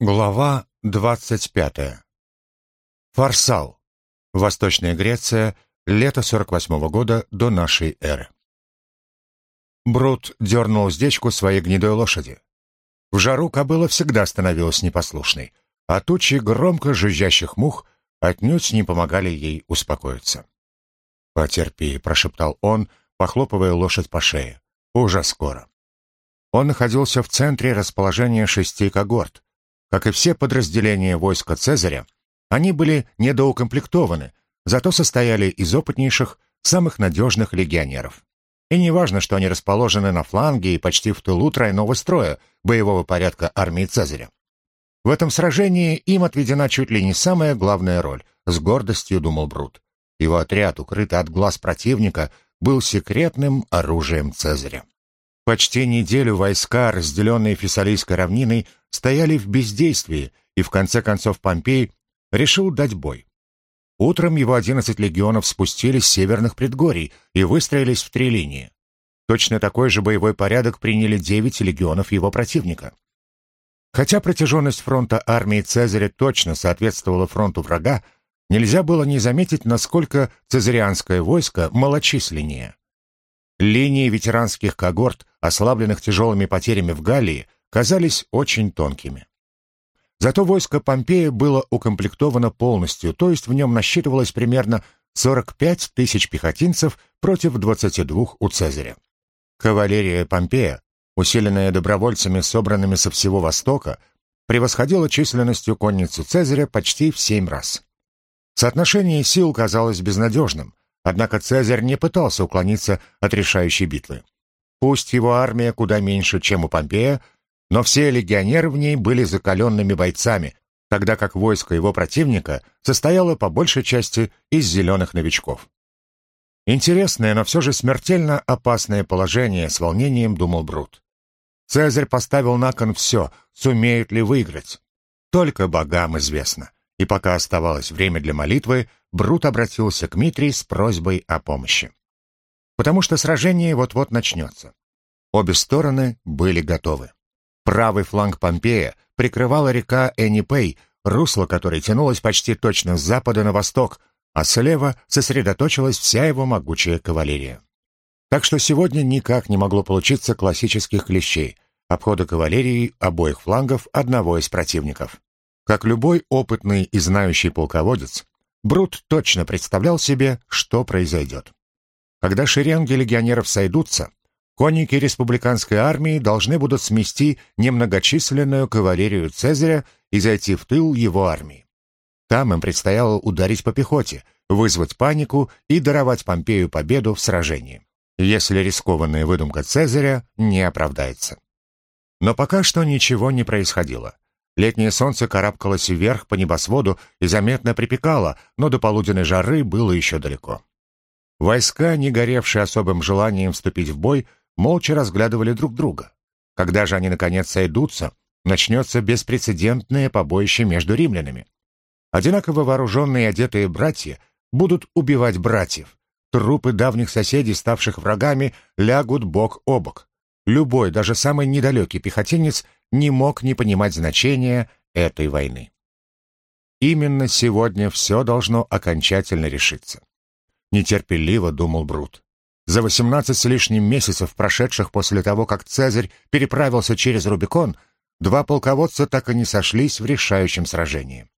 Глава двадцать пятая. Фарсал. Восточная Греция. Лето 48 года до нашей эры. Брут дернул уздечку своей гнедой лошади. В жару кобыла всегда становилась непослушной, а тучи громко жужжащих мух отнюдь не помогали ей успокоиться. «Потерпи», — прошептал он, похлопывая лошадь по шее. «Уже скоро». Он находился в центре расположения шести когорт — как и все подразделения войска Цезаря, они были недоукомплектованы, зато состояли из опытнейших, самых надежных легионеров. И не важно, что они расположены на фланге и почти в тылу тройного строя боевого порядка армии Цезаря. В этом сражении им отведена чуть ли не самая главная роль, с гордостью думал Брут. Его отряд, укрытый от глаз противника, был секретным оружием Цезаря. Почти неделю войска, разделенные Фессалийской равниной, стояли в бездействии, и в конце концов Помпей решил дать бой. Утром его 11 легионов спустились с северных предгорий и выстроились в три линии. Точно такой же боевой порядок приняли 9 легионов его противника. Хотя протяженность фронта армии Цезаря точно соответствовала фронту врага, нельзя было не заметить, насколько цезарианское войско малочисленнее. Линии ветеранских когорт, ослабленных тяжелыми потерями в Галлии, казались очень тонкими. Зато войско Помпея было укомплектовано полностью, то есть в нем насчитывалось примерно 45 тысяч пехотинцев против 22 у Цезаря. Кавалерия Помпея, усиленная добровольцами, собранными со всего Востока, превосходила численностью конницу Цезаря почти в семь раз. Соотношение сил казалось безнадежным, Однако Цезарь не пытался уклониться от решающей битвы. Пусть его армия куда меньше, чем у Помпея, но все легионеры в ней были закаленными бойцами, тогда как войско его противника состояло по большей части из зеленых новичков. Интересное, но все же смертельно опасное положение, с волнением думал Брут. Цезарь поставил на кон все, сумеют ли выиграть. Только богам известно. И пока оставалось время для молитвы, Брут обратился к Митрии с просьбой о помощи. Потому что сражение вот-вот начнется. Обе стороны были готовы. Правый фланг Помпея прикрывала река Энипей, русло которой тянулось почти точно с запада на восток, а слева сосредоточилась вся его могучая кавалерия. Так что сегодня никак не могло получиться классических клещей, обхода кавалерии обоих флангов одного из противников. Как любой опытный и знающий полководец, Брут точно представлял себе, что произойдет. Когда шеренги легионеров сойдутся, конники республиканской армии должны будут смести немногочисленную кавалерию Цезаря и зайти в тыл его армии. Там им предстояло ударить по пехоте, вызвать панику и даровать Помпею победу в сражении, если рискованная выдумка Цезаря не оправдается. Но пока что ничего не происходило. Летнее солнце карабкалось вверх по небосводу и заметно припекало, но до полуденной жары было еще далеко. Войска, не горевшие особым желанием вступить в бой, молча разглядывали друг друга. Когда же они, наконец, сойдутся, начнется беспрецедентное побоище между римлянами. Одинаково вооруженные и одетые братья будут убивать братьев. Трупы давних соседей, ставших врагами, лягут бок о бок. Любой, даже самый недалекий пехотинец не мог не понимать значения этой войны. Именно сегодня все должно окончательно решиться. Нетерпеливо думал Брут. За 18 с лишним месяцев, прошедших после того, как Цезарь переправился через Рубикон, два полководца так и не сошлись в решающем сражении.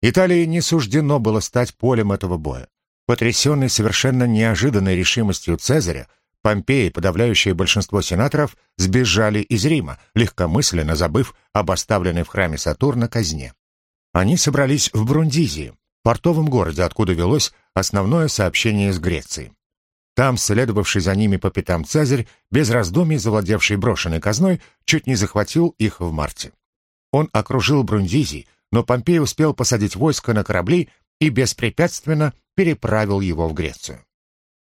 Италии не суждено было стать полем этого боя. Потрясенный совершенно неожиданной решимостью Цезаря, Помпеи, подавляющее большинство сенаторов, сбежали из Рима, легкомысленно забыв об оставленной в храме Сатурна казне. Они собрались в Брундизии, портовом городе, откуда велось основное сообщение из Греции. Там, следовавший за ними по пятам Цезарь, без раздумий завладевший брошенной казной, чуть не захватил их в марте. Он окружил Брундизий, но Помпей успел посадить войско на корабли и беспрепятственно переправил его в Грецию.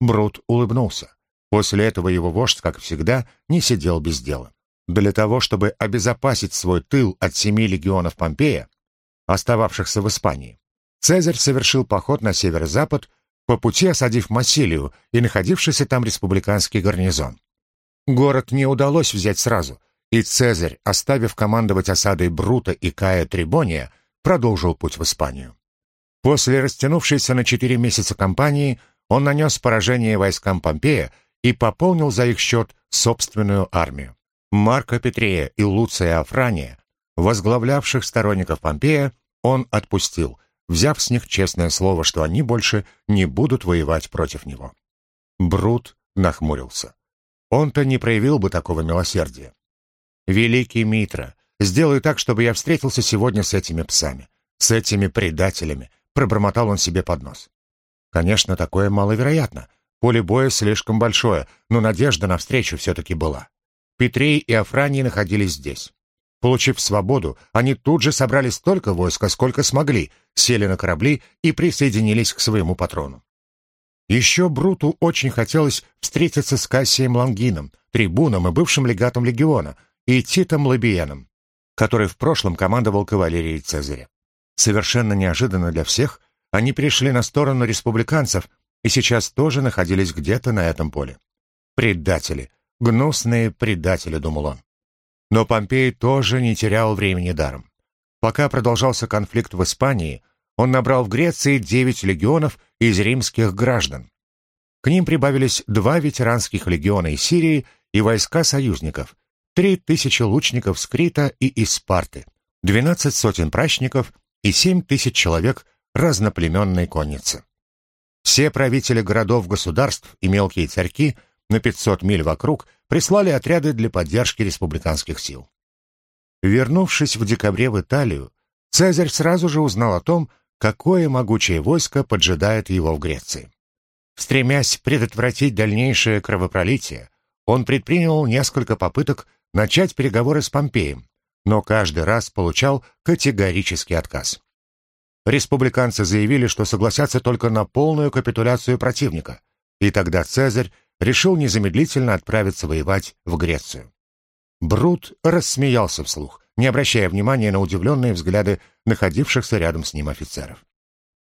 Брут улыбнулся. После этого его вождь, как всегда, не сидел без дела. Для того, чтобы обезопасить свой тыл от семи легионов Помпея, остававшихся в Испании, Цезарь совершил поход на северо-запад, по пути осадив Массилию и находившийся там республиканский гарнизон. Город не удалось взять сразу, и Цезарь, оставив командовать осадой Брута и Кая Трибония, продолжил путь в Испанию. После растянувшейся на четыре месяца кампании он нанес поражение войскам Помпея и пополнил за их счет собственную армию. Марка Петрея и Луция Афрания, возглавлявших сторонников Помпея, он отпустил, взяв с них честное слово, что они больше не будут воевать против него. Брут нахмурился. Он-то не проявил бы такого милосердия. «Великий Митра, сделай так, чтобы я встретился сегодня с этими псами, с этими предателями», пробормотал он себе под нос. Конечно, такое маловероятно. Поле боя слишком большое, но надежда на встречу все-таки была. Петрей и Афраний находились здесь. Получив свободу, они тут же собрали столько войска, сколько смогли, сели на корабли и присоединились к своему патрону. Еще Бруту очень хотелось встретиться с Кассием Лангином, трибуном и бывшим легатом легиона, и Титом Лабиеном, который в прошлом командовал кавалерией Цезаря. Совершенно неожиданно для всех они перешли на сторону республиканцев и сейчас тоже находились где-то на этом поле. Предатели, гнусные предатели, думал он. Но Помпей тоже не терял времени даром. Пока продолжался конфликт в Испании, он набрал в Греции девять легионов из римских граждан. К ним прибавились два ветеранских легиона из Сирии и войска союзников, три тысячи лучников с Крита и из Спарты, двенадцать сотен прачников и семь тысяч человек разноплеменной конницы. Все правители городов-государств и мелкие царьки на 500 миль вокруг прислали отряды для поддержки республиканских сил. Вернувшись в декабре в Италию, Цезарь сразу же узнал о том, какое могучее войско поджидает его в Греции. Стремясь предотвратить дальнейшее кровопролитие, он предпринял несколько попыток начать переговоры с Помпеем, но каждый раз получал категорический отказ. Республиканцы заявили, что согласятся только на полную капитуляцию противника, и тогда Цезарь решил незамедлительно отправиться воевать в Грецию. Брут рассмеялся вслух, не обращая внимания на удивленные взгляды находившихся рядом с ним офицеров.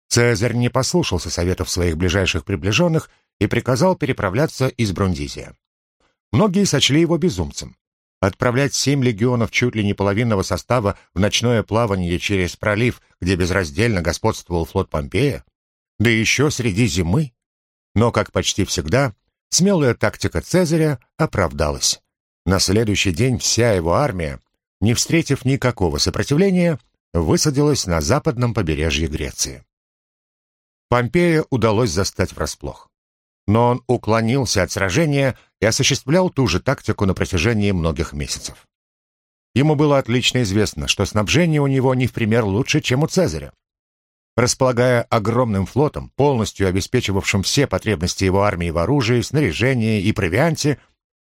Цезарь не послушался советов своих ближайших приближенных и приказал переправляться из Брундизия. Многие сочли его безумцем. Отправлять семь легионов чуть ли не половинного состава в ночное плавание через пролив, где безраздельно господствовал флот Помпея, да еще среди зимы. Но, как почти всегда, смелая тактика Цезаря оправдалась. На следующий день вся его армия, не встретив никакого сопротивления, высадилась на западном побережье Греции. Помпея удалось застать врасплох. Но он уклонился от сражения и осуществлял ту же тактику на протяжении многих месяцев. Ему было отлично известно, что снабжение у него не в пример лучше, чем у Цезаря. Располагая огромным флотом, полностью обеспечивавшим все потребности его армии в оружии, снаряжении и провианте,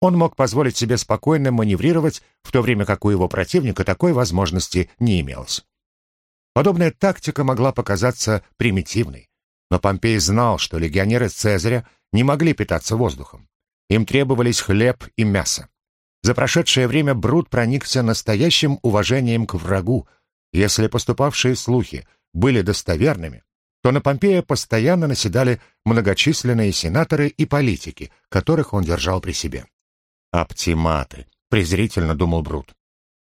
он мог позволить себе спокойно маневрировать, в то время как у его противника такой возможности не имелось. Подобная тактика могла показаться примитивной, но Помпей знал, что легионеры Цезаря не могли питаться воздухом. Им требовались хлеб и мясо. За прошедшее время Брут проникся настоящим уважением к врагу. Если поступавшие слухи были достоверными, то на Помпея постоянно наседали многочисленные сенаторы и политики, которых он держал при себе. «Оптиматы», — презрительно думал Брут.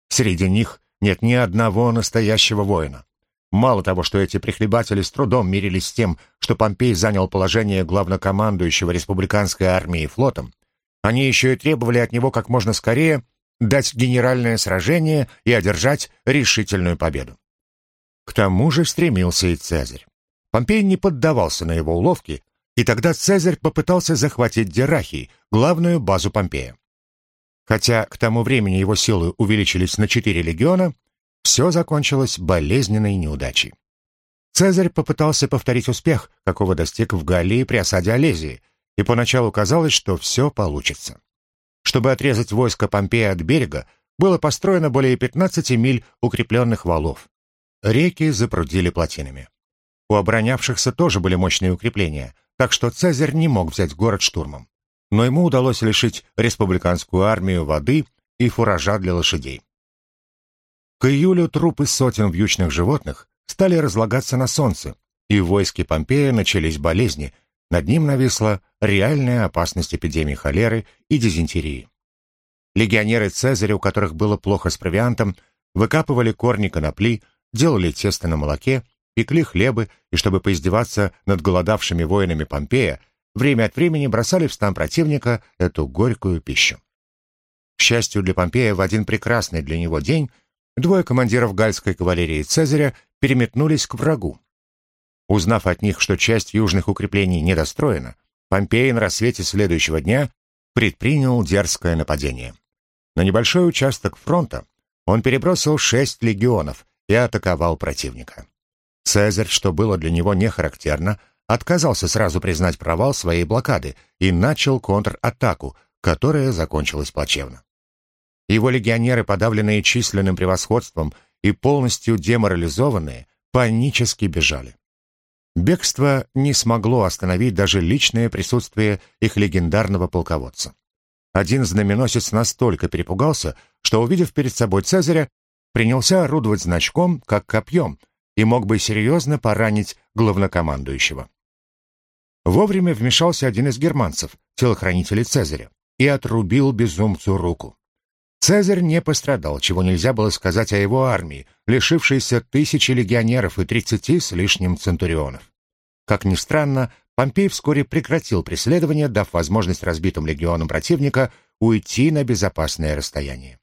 «Среди них нет ни одного настоящего воина. Мало того, что эти прихлебатели с трудом мирились с тем, что Помпей занял положение главнокомандующего республиканской армией и флотом, они еще и требовали от него как можно скорее дать генеральное сражение и одержать решительную победу. К тому же стремился и Цезарь. Помпей не поддавался на его уловки, и тогда Цезарь попытался захватить Дерахий, главную базу Помпея. Хотя к тому времени его силы увеличились на четыре легиона, все закончилось болезненной неудачей. Цезарь попытался повторить успех, какого достиг в Галлии при осаде Олезии, и поначалу казалось, что все получится. Чтобы отрезать войско Помпея от берега, было построено более 15 миль укрепленных валов. Реки запрудили плотинами. У оборонявшихся тоже были мощные укрепления, так что Цезарь не мог взять город штурмом но ему удалось лишить республиканскую армию воды и фуража для лошадей. К июлю трупы сотен вьючных животных стали разлагаться на солнце, и в войске Помпея начались болезни, над ним нависла реальная опасность эпидемии холеры и дизентерии. Легионеры Цезаря, у которых было плохо с провиантом, выкапывали корни конопли, делали тесто на молоке, пекли хлебы и, чтобы поиздеваться над голодавшими воинами Помпея, время от времени бросали в стан противника эту горькую пищу. К счастью для Помпея, в один прекрасный для него день двое командиров гальской кавалерии Цезаря переметнулись к врагу. Узнав от них, что часть южных укреплений недостроена, Помпей на рассвете следующего дня предпринял дерзкое нападение. На небольшой участок фронта он перебросил шесть легионов и атаковал противника. Цезарь, что было для него не характерно, отказался сразу признать провал своей блокады и начал контратаку, которая закончилась плачевно. Его легионеры, подавленные численным превосходством и полностью деморализованные, панически бежали. Бегство не смогло остановить даже личное присутствие их легендарного полководца. Один знаменосец настолько перепугался, что, увидев перед собой Цезаря, принялся орудовать значком, как копьем, и мог бы серьезно поранить главнокомандующего. Вовремя вмешался один из германцев, телохранителей Цезаря, и отрубил безумцу руку. Цезарь не пострадал, чего нельзя было сказать о его армии, лишившейся тысячи легионеров и тридцати с лишним центурионов. Как ни странно, Помпей вскоре прекратил преследование, дав возможность разбитым легионам противника уйти на безопасное расстояние.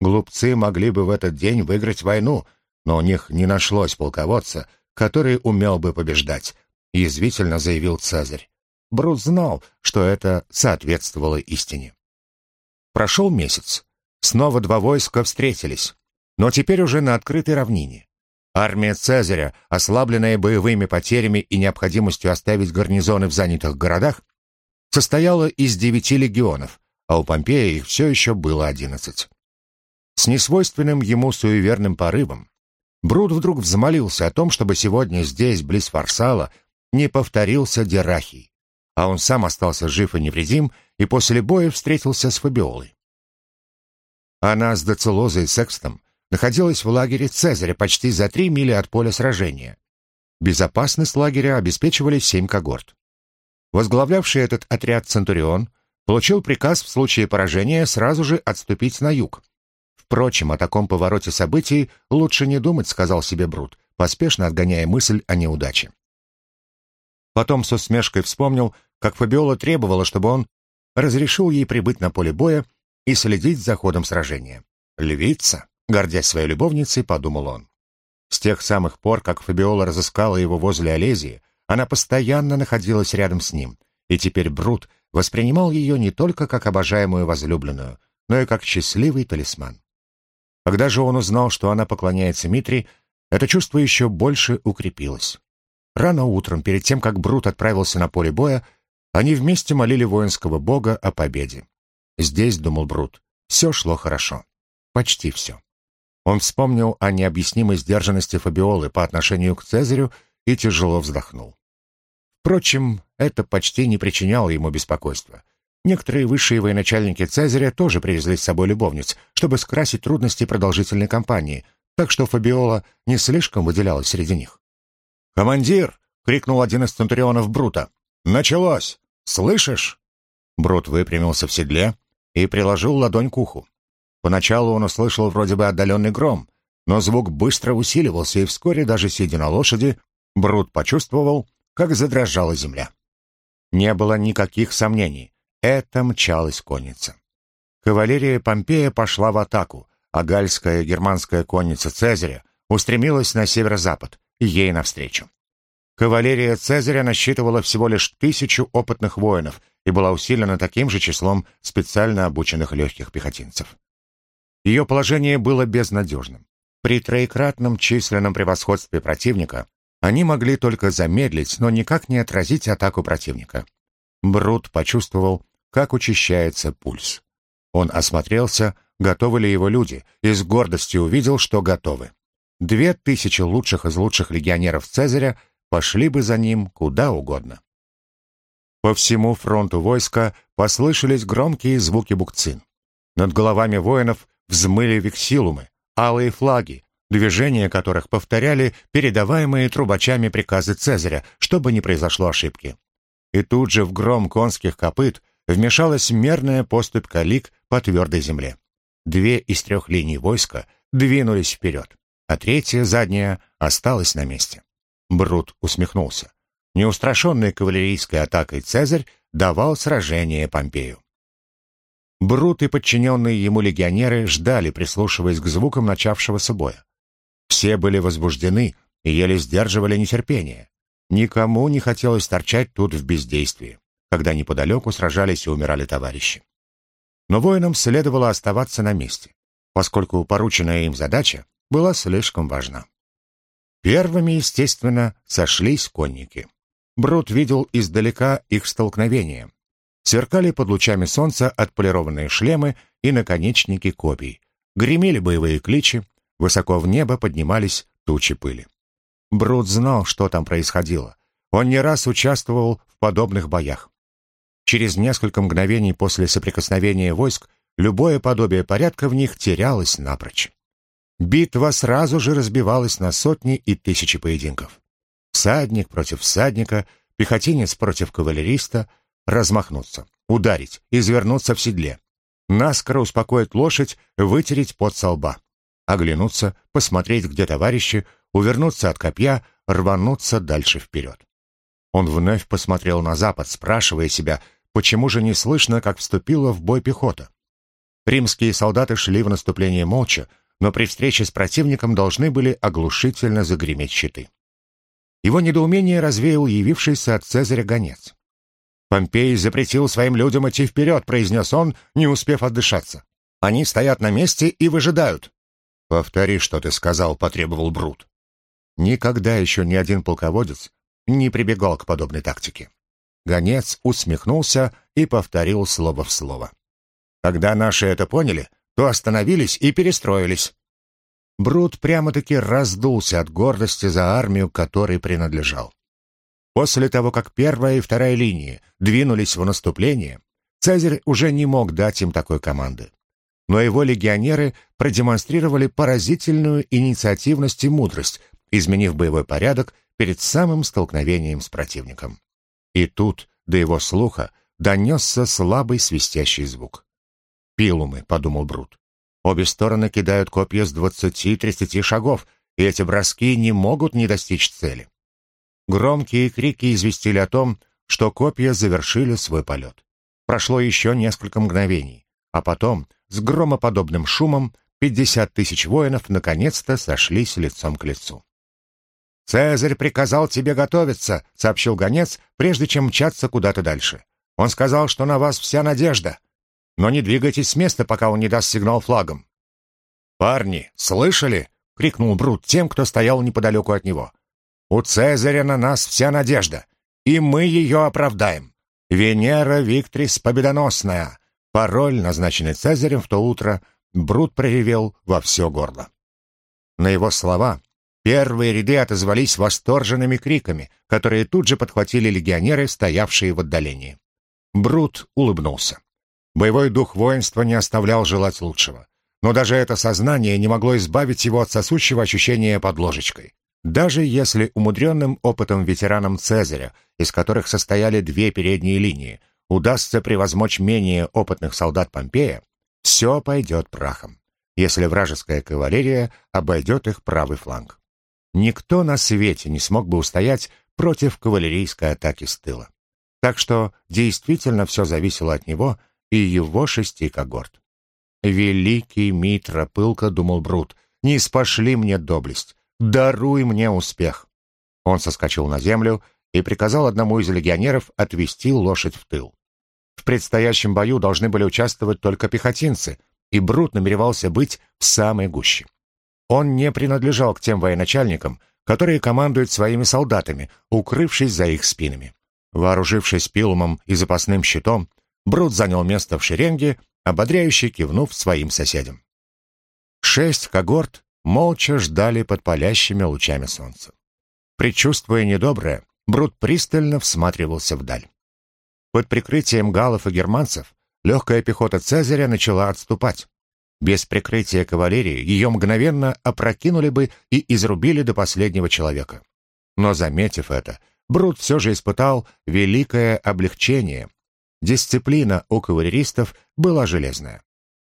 Глупцы могли бы в этот день выиграть войну, но у них не нашлось полководца, который умел бы побеждать, язвительно заявил Цезарь. Брут знал, что это соответствовало истине. Прошел месяц. Снова два войска встретились, но теперь уже на открытой равнине. Армия Цезаря, ослабленная боевыми потерями и необходимостью оставить гарнизоны в занятых городах, состояла из девяти легионов, а у Помпея их все еще было одиннадцать. С несвойственным ему суеверным порывом Брут вдруг взмолился о том, чтобы сегодня здесь, близ Фарсала, не повторился Дерахий, а он сам остался жив и невредим и после боя встретился с Фабиолой. Она с Доцелозой и Секстом находилась в лагере Цезаря почти за три мили от поля сражения. Безопасность лагеря обеспечивали семь когорт. Возглавлявший этот отряд Центурион получил приказ в случае поражения сразу же отступить на юг. Впрочем, о таком повороте событий лучше не думать, сказал себе Брут, поспешно отгоняя мысль о неудаче. Потом с усмешкой вспомнил, как Фабиола требовала, чтобы он разрешил ей прибыть на поле боя и следить за ходом сражения. Львица, Гордясь своей любовницей, подумал он. С тех самых пор, как Фабиола разыскала его возле Олезии, она постоянно находилась рядом с ним, и теперь Брут воспринимал ее не только как обожаемую возлюбленную, но и как счастливый талисман. Когда же он узнал, что она поклоняется Митри, это чувство еще больше укрепилось. Рано утром, перед тем, как Брут отправился на поле боя, они вместе молили воинского бога о победе. Здесь, думал Брут, все шло хорошо. Почти все. Он вспомнил о необъяснимой сдержанности Фабиолы по отношению к Цезарю и тяжело вздохнул. Впрочем, это почти не причиняло ему беспокойства. Некоторые высшие военачальники Цезаря тоже привезли с собой любовниц, чтобы скрасить трудности продолжительной кампании, так что Фабиола не слишком выделялась среди них. «Командир!» — крикнул один из центурионов Брута. «Началось! Слышишь?» Брут выпрямился в седле и приложил ладонь к уху. Поначалу он услышал вроде бы отдаленный гром, но звук быстро усиливался, и вскоре, даже сидя на лошади, Брут почувствовал, как задрожала земля. Не было никаких сомнений. Это мчалась конница. Кавалерия Помпея пошла в атаку, а гальская германская конница Цезаря устремилась на северо-запад, ей навстречу. Кавалерия Цезаря насчитывала всего лишь тысячу опытных воинов и была усилена таким же числом специально обученных легких пехотинцев. Ее положение было безнадежным. При троекратном численном превосходстве противника они могли только замедлить, но никак не отразить атаку противника. Брут почувствовал, как учащается пульс. Он осмотрелся, готовы ли его люди, и с гордостью увидел, что готовы. Две тысячи лучших из лучших легионеров Цезаря пошли бы за ним куда угодно. По всему фронту войска послышались громкие звуки букцин. Над головами воинов взмыли вексилумы, алые флаги, движения которых повторяли передаваемые трубачами приказы Цезаря, чтобы не произошло ошибки. И тут же в гром конских копыт вмешалась мерная поступь калик по твердой земле. Две из трех линий войска двинулись вперед, а третья, задняя, осталась на месте. Брут усмехнулся. Неустрашенный кавалерийской атакой Цезарь давал сражение Помпею. Брут и подчиненные ему легионеры ждали, прислушиваясь к звукам начавшегося боя. Все были возбуждены и еле сдерживали нетерпение. Никому не хотелось торчать тут в бездействии, когда неподалеку сражались и умирали товарищи. Но воинам следовало оставаться на месте, поскольку порученная им задача была слишком важна. Первыми, естественно, сошлись конники. Брут видел издалека их столкновение. Сверкали под лучами солнца отполированные шлемы и наконечники копий. Гремели боевые кличи, высоко в небо поднимались тучи пыли. Брут знал, что там происходило. Он не раз участвовал в подобных боях. Через несколько мгновений после соприкосновения войск любое подобие порядка в них терялось напрочь. Битва сразу же разбивалась на сотни и тысячи поединков. Всадник против всадника, пехотинец против кавалериста, размахнуться, ударить, извернуться в седле. Наскоро успокоить лошадь, вытереть пот со лба. Оглянуться, посмотреть, где товарищи, увернуться от копья, рвануться дальше вперед. Он вновь посмотрел на запад, спрашивая себя, почему же не слышно, как вступила в бой пехота. Римские солдаты шли в наступление молча, но при встрече с противником должны были оглушительно загреметь щиты. Его недоумение развеял явившийся от Цезаря гонец. «Помпей запретил своим людям идти вперед», — произнес он, не успев отдышаться. «Они стоят на месте и выжидают». «Повтори, что ты сказал», — потребовал Брут. Никогда еще ни один полководец не прибегал к подобной тактике. Гонец усмехнулся и повторил слово в слово. Когда наши это поняли, то остановились и перестроились. Брут прямо-таки раздулся от гордости за армию, которой принадлежал. После того, как первая и вторая линии двинулись в наступление, Цезарь уже не мог дать им такой команды. Но его легионеры продемонстрировали поразительную инициативность и мудрость, изменив боевой порядок перед самым столкновением с противником. И тут до его слуха донесся слабый свистящий звук. «Пилумы», — подумал Брут. «Обе стороны кидают копья с двадцати-тридцати шагов, и эти броски не могут не достичь цели». Громкие крики известили о том, что копья завершили свой полет. Прошло еще несколько мгновений, а потом, с громоподобным шумом, пятьдесят тысяч воинов наконец-то сошлись лицом к лицу. «Цезарь приказал тебе готовиться», — сообщил гонец, прежде чем мчаться куда-то дальше. «Он сказал, что на вас вся надежда. Но не двигайтесь с места, пока он не даст сигнал флагом». «Парни, слышали?» — крикнул Брут тем, кто стоял неподалеку от него. «У Цезаря на нас вся надежда, и мы ее оправдаем. Венера Виктрис победоносная». Пароль, назначенный Цезарем в то утро, Брут проревел во все горло. На его слова Первые ряды отозвались восторженными криками, которые тут же подхватили легионеры, стоявшие в отдалении. Брут улыбнулся. Боевой дух воинства не оставлял желать лучшего. Но даже это сознание не могло избавить его от сосущего ощущения под ложечкой. Даже если умудренным опытом ветеранам Цезаря, из которых состояли две передние линии, удастся превозмочь менее опытных солдат Помпея, все пойдет прахом, если вражеская кавалерия обойдет их правый фланг. Никто на свете не смог бы устоять против кавалерийской атаки с тыла. Так что действительно все зависело от него и его шести когорт. «Великий Митра», — пылко думал Брут, — «не спошли мне доблесть, даруй мне успех». Он соскочил на землю и приказал одному из легионеров отвести лошадь в тыл. В предстоящем бою должны были участвовать только пехотинцы, и Брут намеревался быть в самой гуще. Он не принадлежал к тем военачальникам, которые командуют своими солдатами, укрывшись за их спинами. Вооружившись пилумом и запасным щитом, Брут занял место в шеренге, ободряюще кивнув своим соседям. Шесть когорт молча ждали под палящими лучами солнца. Предчувствуя недоброе, Брут пристально всматривался вдаль. Под прикрытием галлов и германцев легкая пехота Цезаря начала отступать. Без прикрытия кавалерии ее мгновенно опрокинули бы и изрубили до последнего человека. Но, заметив это, Брут все же испытал великое облегчение. дисциплина у кавалеристов была железная.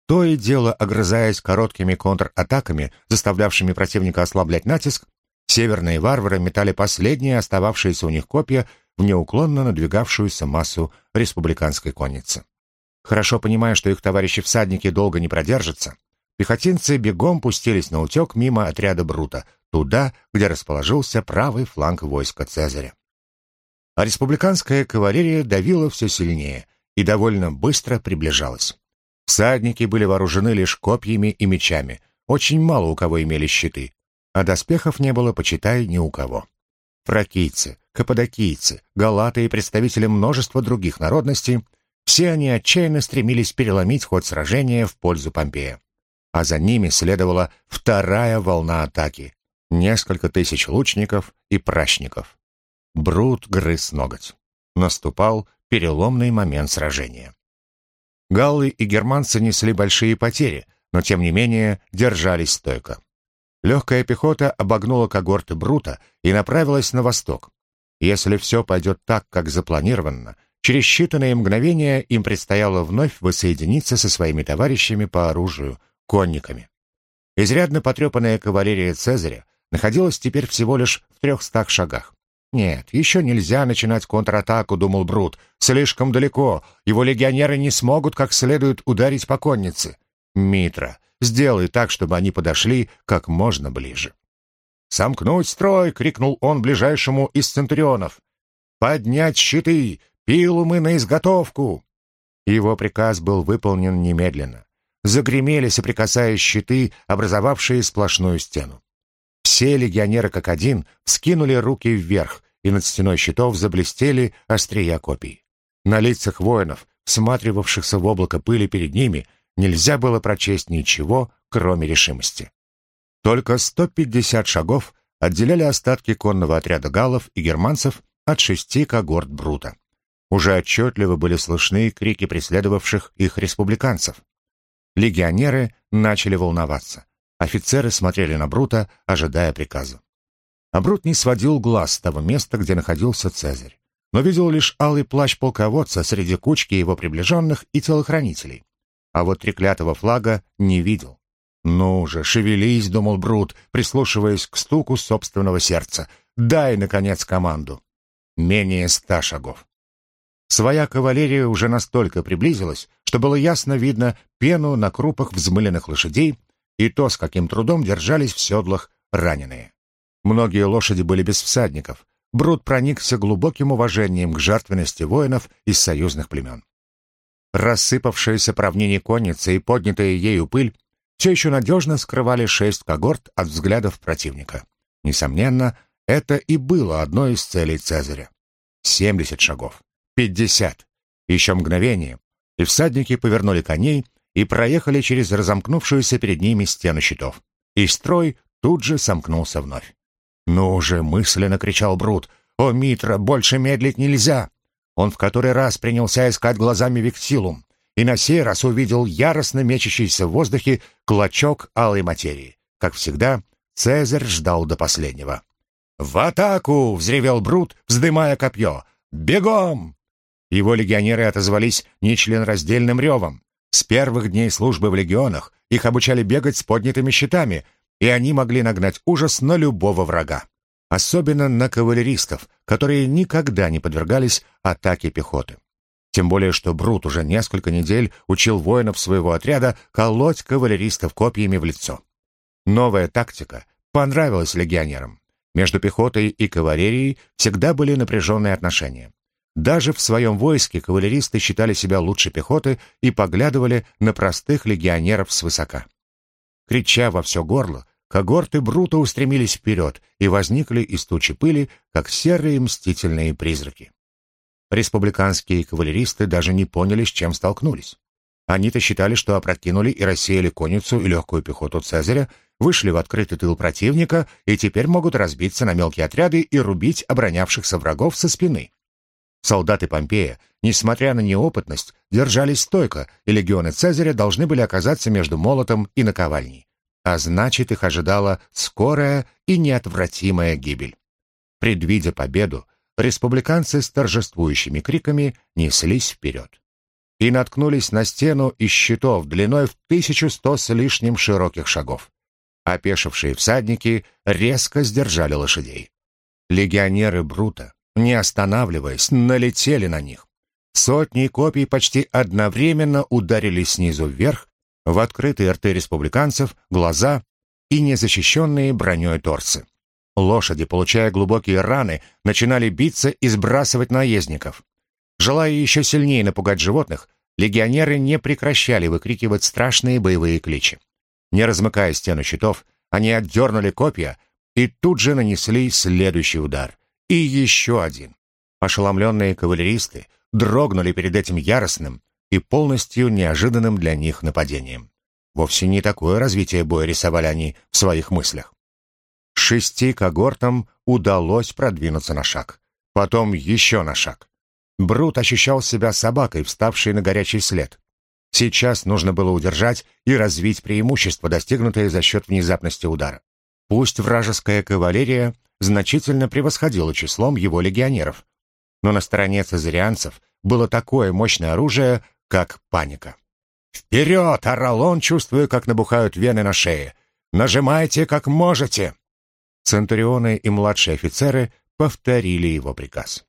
То и дело, огрызаясь короткими контратаками, заставлявшими противника ослаблять натиск, северные варвары метали последние остававшиеся у них копья в неуклонно надвигавшуюся массу республиканской конницы. Хорошо понимая, что их товарищи-всадники долго не продержатся, пехотинцы бегом пустились на утек мимо отряда Брута, туда, где расположился правый фланг войска Цезаря. А республиканская кавалерия давила все сильнее и довольно быстро приближалась. Всадники были вооружены лишь копьями и мечами, очень мало у кого имели щиты, а доспехов не было, почитай, ни у кого. Фракийцы, каппадокийцы, галаты и представители множества других народностей, все они отчаянно стремились переломить ход сражения в пользу Помпея. А за ними следовала вторая волна атаки. Несколько тысяч лучников и пращников. Брут грыз ноготь. Наступал переломный момент сражения. Галлы и германцы несли большие потери, но тем не менее держались стойко. Легкая пехота обогнула когорты Брута и направилась на восток. Если все пойдет так, как запланировано, через считанные мгновения им предстояло вновь воссоединиться со своими товарищами по оружию, конниками. Изрядно потрепанная кавалерия Цезаря находилась теперь всего лишь в трехстах шагах. «Нет, еще нельзя начинать контратаку», — думал Брут. «Слишком далеко. Его легионеры не смогут как следует ударить по коннице. Митра, сделай так, чтобы они подошли как можно ближе». «Сомкнуть строй!» — крикнул он ближайшему из центурионов. «Поднять щиты! Пилумы на изготовку!» Его приказ был выполнен немедленно. Загремели, соприкасаясь щиты, образовавшие сплошную стену. Все легионеры как один вскинули руки вверх, и над стеной щитов заблестели острия копий. На лицах воинов, всматривавшихся в облако пыли перед ними, нельзя было прочесть ничего, кроме решимости. Только 150 шагов отделяли остатки конного отряда галлов и германцев от шести когорт Брута. Уже отчетливо были слышны крики преследовавших их республиканцев. Легионеры начали волноваться. Офицеры смотрели на Брута, ожидая приказа. А Брут не сводил глаз с того места, где находился Цезарь, но видел лишь алый плащ полководца среди кучки его приближенных и телохранителей. А вот треклятого флага не видел. «Ну же, шевелись», — думал Брут, прислушиваясь к стуку собственного сердца. «Дай, наконец, команду». Менее ста шагов. Своя кавалерия уже настолько приблизилась, что было ясно видно пену на крупах взмыленных лошадей и то, с каким трудом держались в седлах раненые. Многие лошади были без всадников. Брут проникся глубоким уважением к жертвенности воинов из союзных племен. Рассыпавшаяся по равнине конница и поднятая ею пыль все еще надежно скрывали шесть когорт от взглядов противника. Несомненно, это и было одной из целей Цезаря. Семьдесят шагов. Пятьдесят. Еще мгновение, и всадники повернули коней и проехали через разомкнувшуюся перед ними стену щитов. И строй тут же сомкнулся вновь. «Ну же!» — мысленно кричал Брут. «О, Митра, больше медлить нельзя!» Он в который раз принялся искать глазами Виксилум, и на сей раз увидел яростно мечащийся в воздухе клочок алой материи. Как всегда, Цезарь ждал до последнего. «В атаку!» — взревел Брут, вздымая копье. «Бегом!» Его легионеры отозвались нечленораздельным ревом. С первых дней службы в легионах их обучали бегать с поднятыми щитами, и они могли нагнать ужас на любого врага. Особенно на кавалеристов, которые никогда не подвергались атаке пехоты. Тем более, что Брут уже несколько недель учил воинов своего отряда колоть кавалеристов копьями в лицо. Новая тактика понравилась легионерам. Между пехотой и кавалерией всегда были напряженные отношения. Даже в своем войске кавалеристы считали себя лучше пехоты и поглядывали на простых легионеров свысока. Крича во все горло, когорты Брута устремились вперед и возникли из тучи пыли, как серые мстительные призраки. Республиканские кавалеристы даже не поняли, с чем столкнулись. Они-то считали, что опрокинули и рассеяли конницу и легкую пехоту Цезаря, вышли в открытый тыл противника и теперь могут разбиться на мелкие отряды и рубить оборонявшихся врагов со спины. Солдаты Помпея, несмотря на неопытность, держались стойко, и легионы Цезаря должны были оказаться между молотом и наковальней. А значит, их ожидала скорая и неотвратимая гибель. Предвидя победу, республиканцы с торжествующими криками неслись вперед. И наткнулись на стену из щитов длиной в 1100 с лишним широких шагов. Опешившие всадники резко сдержали лошадей. Легионеры Брута, не останавливаясь, налетели на них. Сотни копий почти одновременно ударили снизу вверх в открытые рты республиканцев, глаза и незащищенные броней торсы. Лошади, получая глубокие раны, начинали биться и сбрасывать наездников. Желая еще сильнее напугать животных, легионеры не прекращали выкрикивать страшные боевые кличи. Не размыкая стену щитов, они отдернули копья и тут же нанесли следующий удар. И еще один. Ошеломленные кавалеристы дрогнули перед этим яростным и полностью неожиданным для них нападением. Вовсе не такое развитие боя рисовали они в своих мыслях. Шести когортам удалось продвинуться на шаг. Потом еще на шаг. Брут ощущал себя собакой, вставшей на горячий след. Сейчас нужно было удержать и развить преимущество, достигнутое за счет внезапности удара. Пусть вражеская кавалерия значительно превосходила числом его легионеров, но на стороне цезарианцев было такое мощное оружие, как паника. «Вперед!» — орал он, чувствуя, как набухают вены на шее. «Нажимайте, как можете!» Центурионы и младшие офицеры повторили его приказ.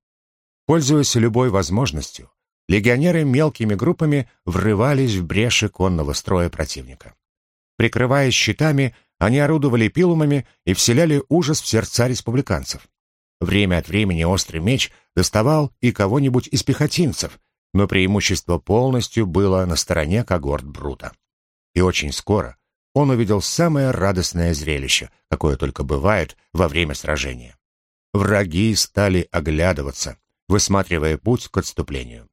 Пользуясь любой возможностью, легионеры мелкими группами врывались в бреши конного строя противника. Прикрываясь щитами, они орудовали пилумами и вселяли ужас в сердца республиканцев. Время от времени острый меч доставал и кого-нибудь из пехотинцев, но преимущество полностью было на стороне когорт Брута. И очень скоро он увидел самое радостное зрелище, какое только бывает во время сражения. Враги стали оглядываться, высматривая путь к отступлению.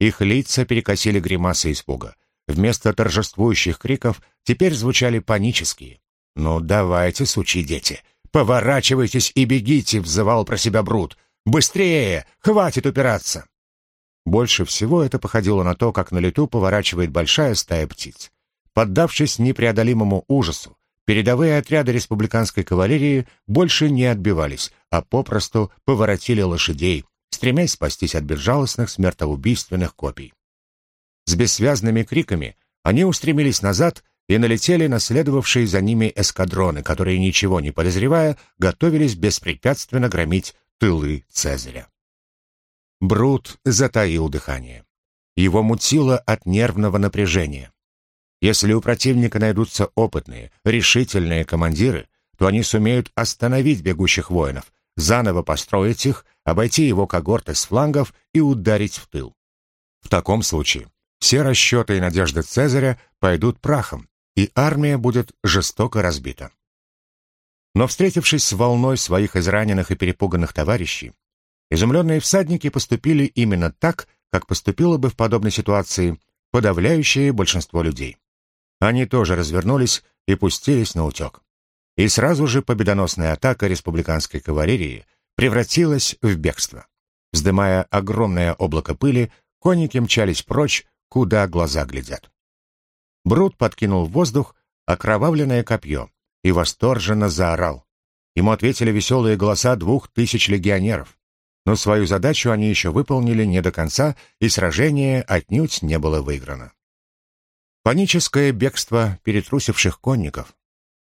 Их лица перекосили гримасы испуга. Вместо торжествующих криков теперь звучали панические. «Ну, давайте, сучьи дети, поворачивайтесь и бегите!» — взывал про себя Брут. «Быстрее! Хватит упираться!» Больше всего это походило на то, как на лету поворачивает большая стая птиц. Поддавшись непреодолимому ужасу, передовые отряды республиканской кавалерии больше не отбивались, а попросту поворотили лошадей, стремясь спастись от безжалостных смертоубийственных копий. С бессвязными криками они устремились назад и налетели на следовавшие за ними эскадроны, которые, ничего не подозревая, готовились беспрепятственно громить тылы Цезаря. Брут затаил дыхание. Его мутило от нервного напряжения. Если у противника найдутся опытные, решительные командиры, то они сумеют остановить бегущих воинов, заново построить их, обойти его когорты с флангов и ударить в тыл. В таком случае все расчеты и надежды Цезаря пойдут прахом, и армия будет жестоко разбита. Но встретившись с волной своих израненных и перепуганных товарищей, Изумленные всадники поступили именно так, как поступило бы в подобной ситуации подавляющее большинство людей. Они тоже развернулись и пустились на утек. И сразу же победоносная атака республиканской кавалерии превратилась в бегство. Вздымая огромное облако пыли, конники мчались прочь, куда глаза глядят. Брут подкинул в воздух окровавленное копье и восторженно заорал. Ему ответили веселые голоса двух тысяч легионеров. Но свою задачу они еще выполнили не до конца, и сражение отнюдь не было выиграно. Паническое бегство перетрусивших конников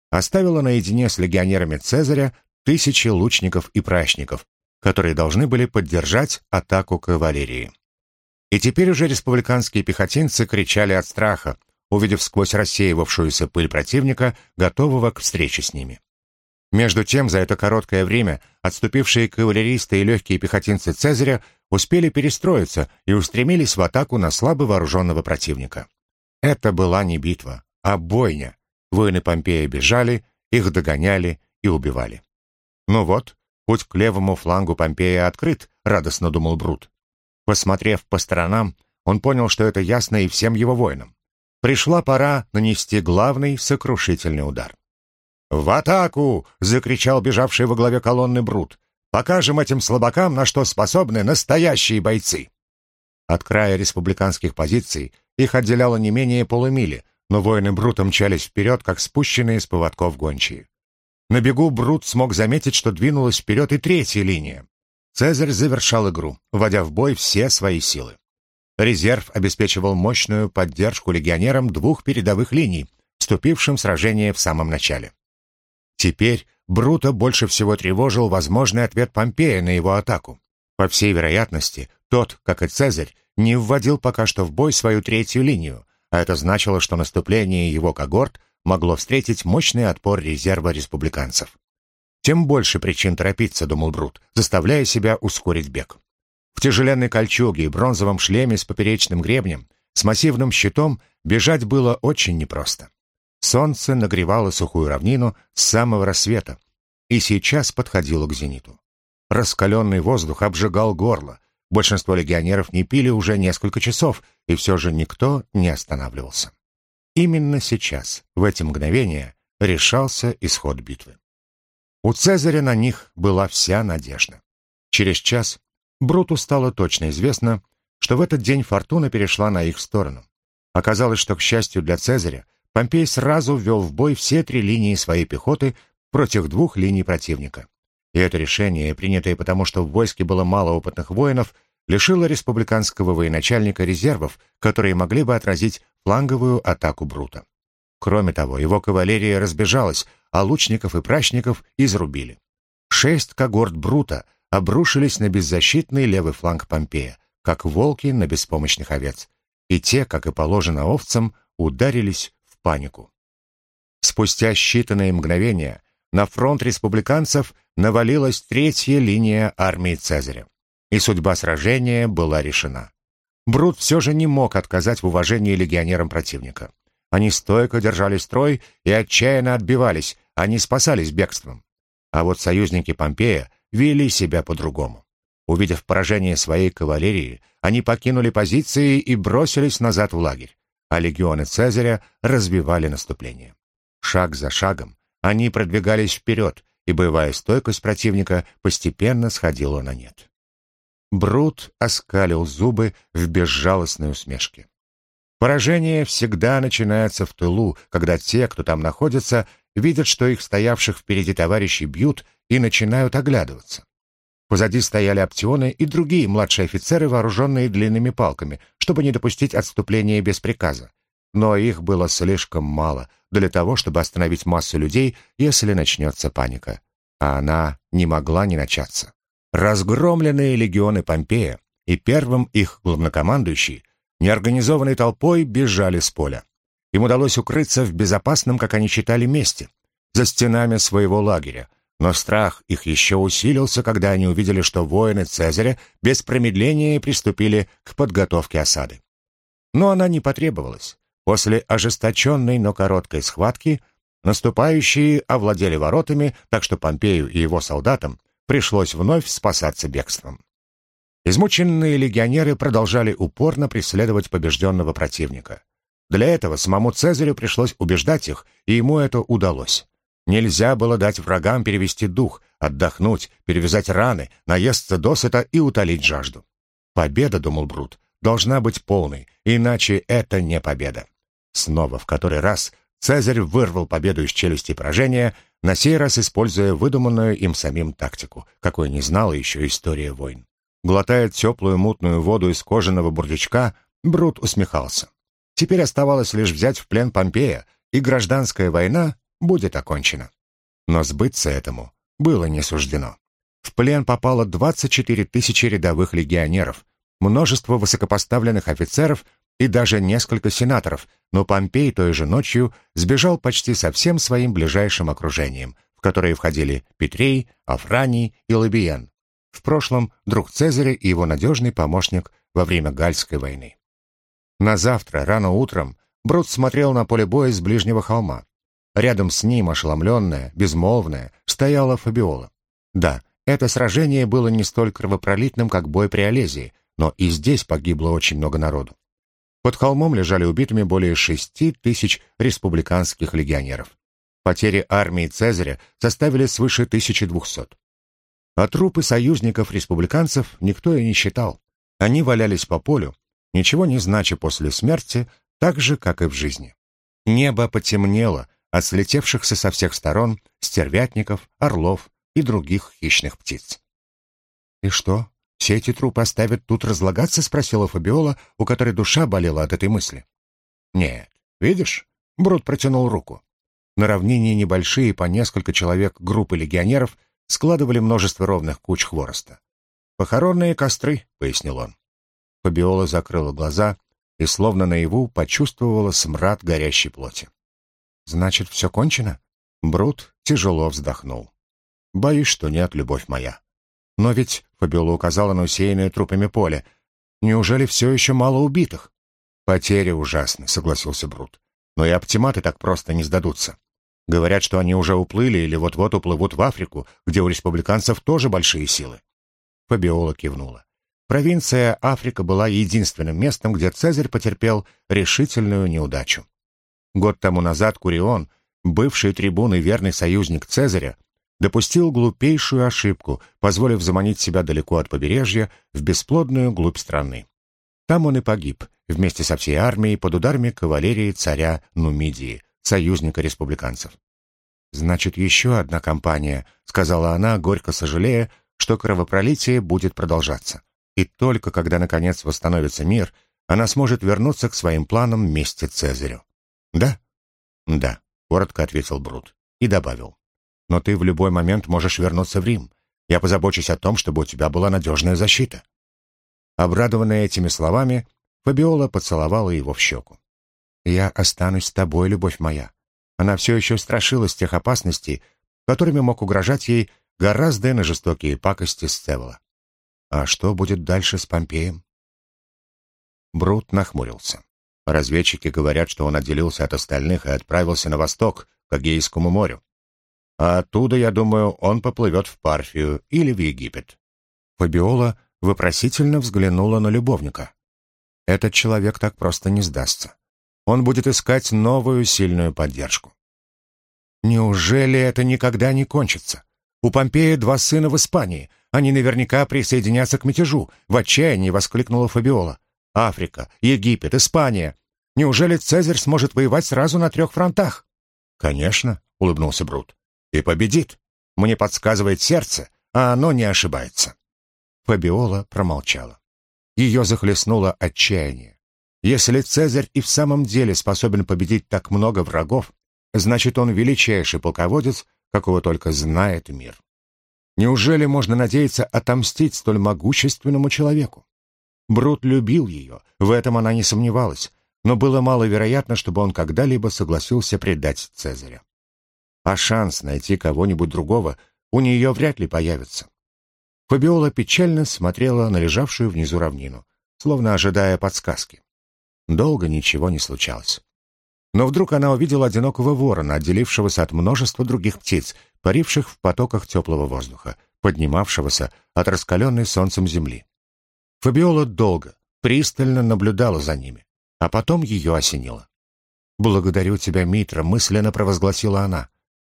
оставило наедине с легионерами Цезаря тысячи лучников и прачников, которые должны были поддержать атаку кавалерии. И теперь уже республиканские пехотинцы кричали от страха, увидев сквозь рассеивавшуюся пыль противника, готового к встрече с ними. Между тем, за это короткое время отступившие кавалеристы и легкие пехотинцы Цезаря успели перестроиться и устремились в атаку на слабо вооруженного противника. Это была не битва, а бойня. Воины Помпея бежали, их догоняли и убивали. «Ну вот, путь к левому флангу Помпея открыт», — радостно думал Брут. Посмотрев по сторонам, он понял, что это ясно и всем его воинам. Пришла пора нанести главный сокрушительный удар. «В атаку!» — закричал бежавший во главе колонны Брут. «Покажем этим слабакам, на что способны настоящие бойцы!» От края республиканских позиций их отделяло не менее полумили, но воины Брута мчались вперед, как спущенные с поводков гончие. На бегу Брут смог заметить, что двинулась вперед и третья линия. Цезарь завершал игру, вводя в бой все свои силы. Резерв обеспечивал мощную поддержку легионерам двух передовых линий, вступившим в сражение в самом начале. Теперь Брута больше всего тревожил возможный ответ Помпея на его атаку. По всей вероятности, тот, как и Цезарь, не вводил пока что в бой свою третью линию, а это значило, что наступление его когорт могло встретить мощный отпор резерва республиканцев. Тем больше причин торопиться, думал Брут, заставляя себя ускорить бег. В тяжеленной кольчуге и бронзовом шлеме с поперечным гребнем, с массивным щитом бежать было очень непросто. Солнце нагревало сухую равнину с самого рассвета и сейчас подходило к зениту. Раскаленный воздух обжигал горло. Большинство легионеров не пили уже несколько часов, и все же никто не останавливался. Именно сейчас, в эти мгновения, решался исход битвы. У Цезаря на них была вся надежда. Через час Бруту стало точно известно, что в этот день фортуна перешла на их сторону. Оказалось, что, к счастью для Цезаря, Помпей сразу ввел в бой все три линии своей пехоты против двух линий противника. И это решение, принятое потому, что в войске было мало опытных воинов, лишило республиканского военачальника резервов, которые могли бы отразить фланговую атаку Брута. Кроме того, его кавалерия разбежалась, а лучников и прачников изрубили. Шесть когорт Брута обрушились на беззащитный левый фланг Помпея, как волки на беспомощных овец, и те, как и положено овцам, ударились в панику. Спустя считанные мгновения на фронт республиканцев навалилась третья линия армии Цезаря, и судьба сражения была решена. Брут все же не мог отказать в уважении легионерам противника. Они стойко держали строй и отчаянно отбивались, они спасались бегством. А вот союзники Помпея вели себя по-другому. Увидев поражение своей кавалерии, они покинули позиции и бросились назад в лагерь, а легионы Цезаря разбивали наступление. Шаг за шагом они продвигались вперед, и боевая стойкость противника постепенно сходила на нет. Брут оскалил зубы в безжалостной усмешке. Поражение всегда начинается в тылу, когда те, кто там находится, видят, что их стоявших впереди товарищей бьют и начинают оглядываться. Позади стояли опционы и другие младшие офицеры, вооруженные длинными палками, чтобы не допустить отступления без приказа. Но их было слишком мало для того, чтобы остановить массу людей, если начнется паника. А она не могла не начаться. Разгромленные легионы Помпея и первым их главнокомандующий неорганизованной толпой бежали с поля. Им удалось укрыться в безопасном, как они считали, месте, за стенами своего лагеря, но страх их еще усилился, когда они увидели, что воины Цезаря без промедления приступили к подготовке осады. Но она не потребовалась. После ожесточенной, но короткой схватки наступающие овладели воротами, так что Помпею и его солдатам пришлось вновь спасаться бегством. Измученные легионеры продолжали упорно преследовать побежденного противника. Для этого самому Цезарю пришлось убеждать их, и ему это удалось. Нельзя было дать врагам перевести дух, отдохнуть, перевязать раны, наесться досыта и утолить жажду. Победа, думал Брут, должна быть полной, иначе это не победа. Снова, в который раз, Цезарь вырвал победу из челюсти поражения, на сей раз используя выдуманную им самим тактику, какой не знала еще история войн. Глотая теплую мутную воду из кожаного бурдючка, Брут усмехался. Теперь оставалось лишь взять в плен Помпея, и гражданская война будет окончена. Но сбыться этому было не суждено. В плен попало 24 тысячи рядовых легионеров, множество высокопоставленных офицеров и даже несколько сенаторов, но Помпей той же ночью сбежал почти со всем своим ближайшим окружением, в которое входили Петрей, Афраний и Лабиен, в прошлом друг Цезаря и его надежный помощник во время Гальской войны. На завтра, рано утром, Брут смотрел на поле боя с ближнего холма. Рядом с ним, ошеломленная, безмолвная, стояла Фабиола. Да, это сражение было не столь кровопролитным, как бой при Олезии, но и здесь погибло очень много народу. Под холмом лежали убитыми более шести тысяч республиканских легионеров. Потери армии Цезаря составили свыше 1200. А трупы союзников-республиканцев никто и не считал. Они валялись по полю, ничего не знача после смерти, так же, как и в жизни. Небо потемнело от слетевшихся со всех сторон стервятников, орлов и других хищных птиц. «И что, все эти трупы оставят тут разлагаться?» — спросила Фабиола, у которой душа болела от этой мысли. «Нет, видишь?» — Брут протянул руку. На равнине небольшие по несколько человек группы легионеров складывали множество ровных куч хвороста. «Похоронные костры», — пояснил он. Фабиола закрыла глаза и, словно наяву, почувствовала смрад горящей плоти. «Значит, все кончено?» Брут тяжело вздохнул. «Боюсь, что нет, любовь моя. Но ведь Фабиола указала на усеянное трупами поле. «Неужели все еще мало убитых?» «Потери ужасны», — согласился Брут. «Но и оптиматы так просто не сдадутся. Говорят, что они уже уплыли или вот-вот уплывут в Африку, где у республиканцев тоже большие силы». Фабиола кивнула. Провинция Африка была единственным местом, где Цезарь потерпел решительную неудачу. Год тому назад Курион, бывший трибун и верный союзник Цезаря, допустил глупейшую ошибку, позволив заманить себя далеко от побережья в бесплодную глубь страны. Там он и погиб, вместе со всей армией под ударами кавалерии царя Нумидии, союзника республиканцев. «Значит, еще одна кампания», — сказала она, горько сожалея, что кровопролитие будет продолжаться. И только когда, наконец, восстановится мир, она сможет вернуться к своим планам вместе Цезарю. «Да?» «Да», — коротко ответил Брут и добавил но ты в любой момент можешь вернуться в Рим. Я позабочусь о том, чтобы у тебя была надежная защита». Обрадованная этими словами, Фабиола поцеловала его в щеку. «Я останусь с тобой, любовь моя». Она все еще страшилась тех опасностей, которыми мог угрожать ей гораздо на жестокие пакости Сцевола. А что будет дальше с Помпеем? Брут нахмурился. Разведчики говорят, что он отделился от остальных и отправился на восток, к Агейскому морю. А оттуда, я думаю, он поплывет в Парфию или в Египет». Фабиола вопросительно взглянула на любовника. «Этот человек так просто не сдастся. Он будет искать новую сильную поддержку». «Неужели это никогда не кончится? У Помпея два сына в Испании. Они наверняка присоединятся к мятежу», — в отчаянии воскликнула Фабиола. «Африка, Египет, Испания. Неужели Цезарь сможет воевать сразу на трех фронтах?» «Конечно», — улыбнулся Брут и победит. Мне подсказывает сердце, а оно не ошибается». Фабиола промолчала. Ее захлестнуло отчаяние. Если Цезарь и в самом деле способен победить так много врагов, значит, он величайший полководец, какого только знает мир. Неужели можно надеяться отомстить столь могущественному человеку? Брут любил ее, в этом она не сомневалась, но было маловероятно, чтобы он когда-либо согласился предать Цезаря а шанс найти кого-нибудь другого у нее вряд ли появится. Фабиола печально смотрела на лежавшую внизу равнину, словно ожидая подсказки. Долго ничего не случалось. Но вдруг она увидела одинокого ворона, отделившегося от множества других птиц, паривших в потоках теплого воздуха, поднимавшегося от раскаленной солнцем земли. Фабиола долго, пристально наблюдала за ними, а потом ее осенило. «Благодарю тебя, Митра», — мысленно провозгласила она.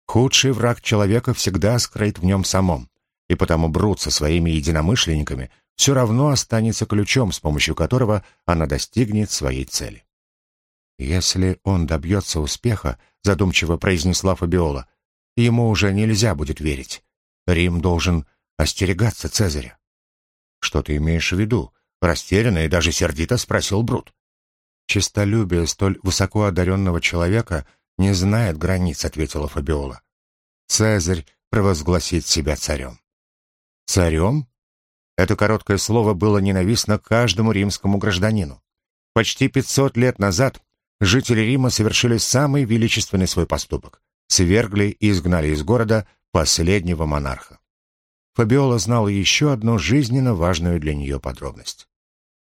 Худший враг человека всегда скрыт в нем самом, и потому Брут со своими единомышленниками все равно останется ключом, с помощью которого она достигнет своей цели. «Если он добьется успеха», — задумчиво произнесла Фабиола, — «ему уже нельзя будет верить. Рим должен остерегаться Цезаря». «Что ты имеешь в виду?» — растерянно и даже сердито спросил Брут. «Честолюбие столь высоко одаренного человека — «Не знает границ», — ответила Фабиола. «Цезарь провозгласит себя царем». «Царем?» Это короткое слово было ненавистно каждому римскому гражданину. Почти 500 лет назад жители Рима совершили самый величественный свой поступок — свергли и изгнали из города последнего монарха. Фабиола знала еще одну жизненно важную для нее подробность.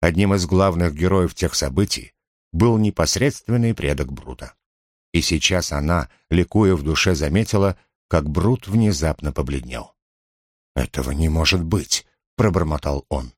Одним из главных героев тех событий был непосредственный предок Брута. И сейчас она, ликуя в душе, заметила, как Брут внезапно побледнел. «Этого не может быть», — пробормотал он.